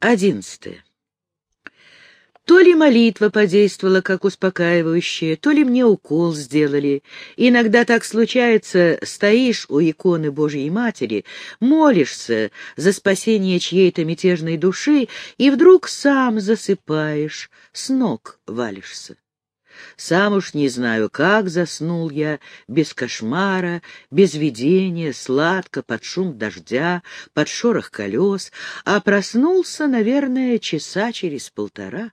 Одиннадцатое. То ли молитва подействовала как успокаивающая, то ли мне укол сделали. Иногда так случается, стоишь у иконы Божьей Матери, молишься за спасение чьей-то мятежной души, и вдруг сам засыпаешь, с ног валишься. Сам уж не знаю, как заснул я, без кошмара, без видения, сладко, под шум дождя, под шорох колес, а проснулся, наверное, часа через полтора.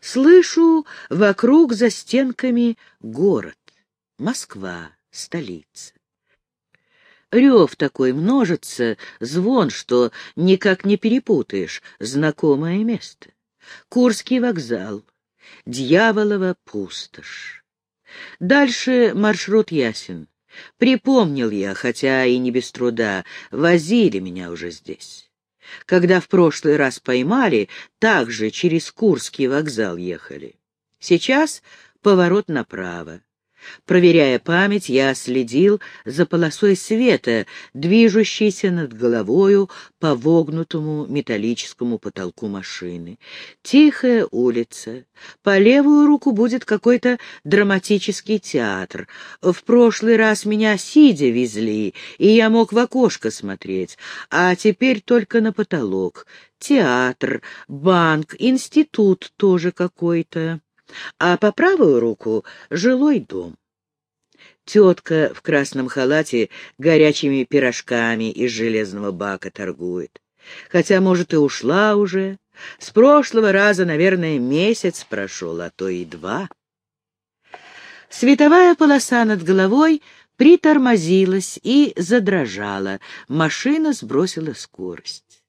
Слышу вокруг за стенками город, Москва, столица. Рев такой множится, звон, что никак не перепутаешь, знакомое место. Курский вокзал, Дьяволова пустошь. Дальше маршрут ясен. Припомнил я, хотя и не без труда, возили меня уже здесь. Когда в прошлый раз поймали, также через Курский вокзал ехали. Сейчас поворот направо. Проверяя память, я следил за полосой света, движущейся над головою по вогнутому металлическому потолку машины. Тихая улица. По левую руку будет какой-то драматический театр. В прошлый раз меня сидя везли, и я мог в окошко смотреть, а теперь только на потолок. Театр, банк, институт тоже какой-то а по правую руку — жилой дом. Тетка в красном халате горячими пирожками из железного бака торгует. Хотя, может, и ушла уже. С прошлого раза, наверное, месяц прошел, а то и два. Световая полоса над головой притормозилась и задрожала. Машина сбросила скорость.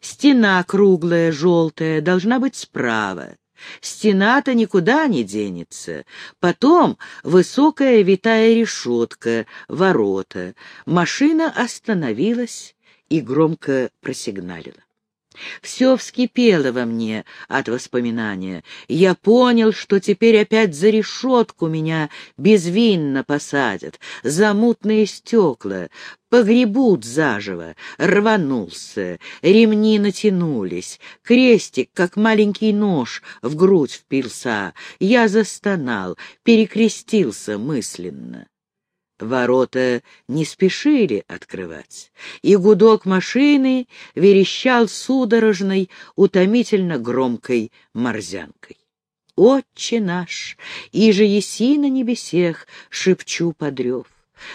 Стена круглая, желтая, должна быть справа. Стена-то никуда не денется. Потом высокая витая решетка, ворота. Машина остановилась и громко просигналила. Все вскипело во мне от воспоминания. Я понял, что теперь опять за решетку меня безвинно посадят, за мутные стекла, погребут заживо. Рванулся, ремни натянулись, крестик, как маленький нож, в грудь впился. Я застонал, перекрестился мысленно. Ворота не спешили открывать, и гудок машины верещал судорожной, утомительно громкой морзянкой. «Отче наш, и же еси на небесех!» — шепчу подрев.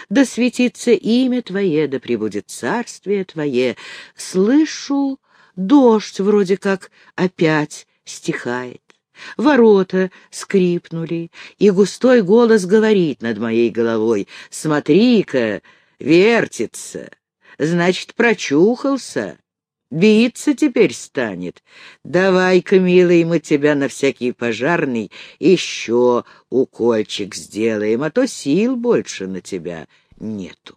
«Да светится имя Твое, да пребудет царствие Твое!» Слышу, дождь вроде как опять стихает. Ворота скрипнули, и густой голос говорит над моей головой, «Смотри-ка, вертится, значит, прочухался, биться теперь станет. Давай-ка, милый, мы тебя на всякий пожарный еще укольчик сделаем, а то сил больше на тебя нету».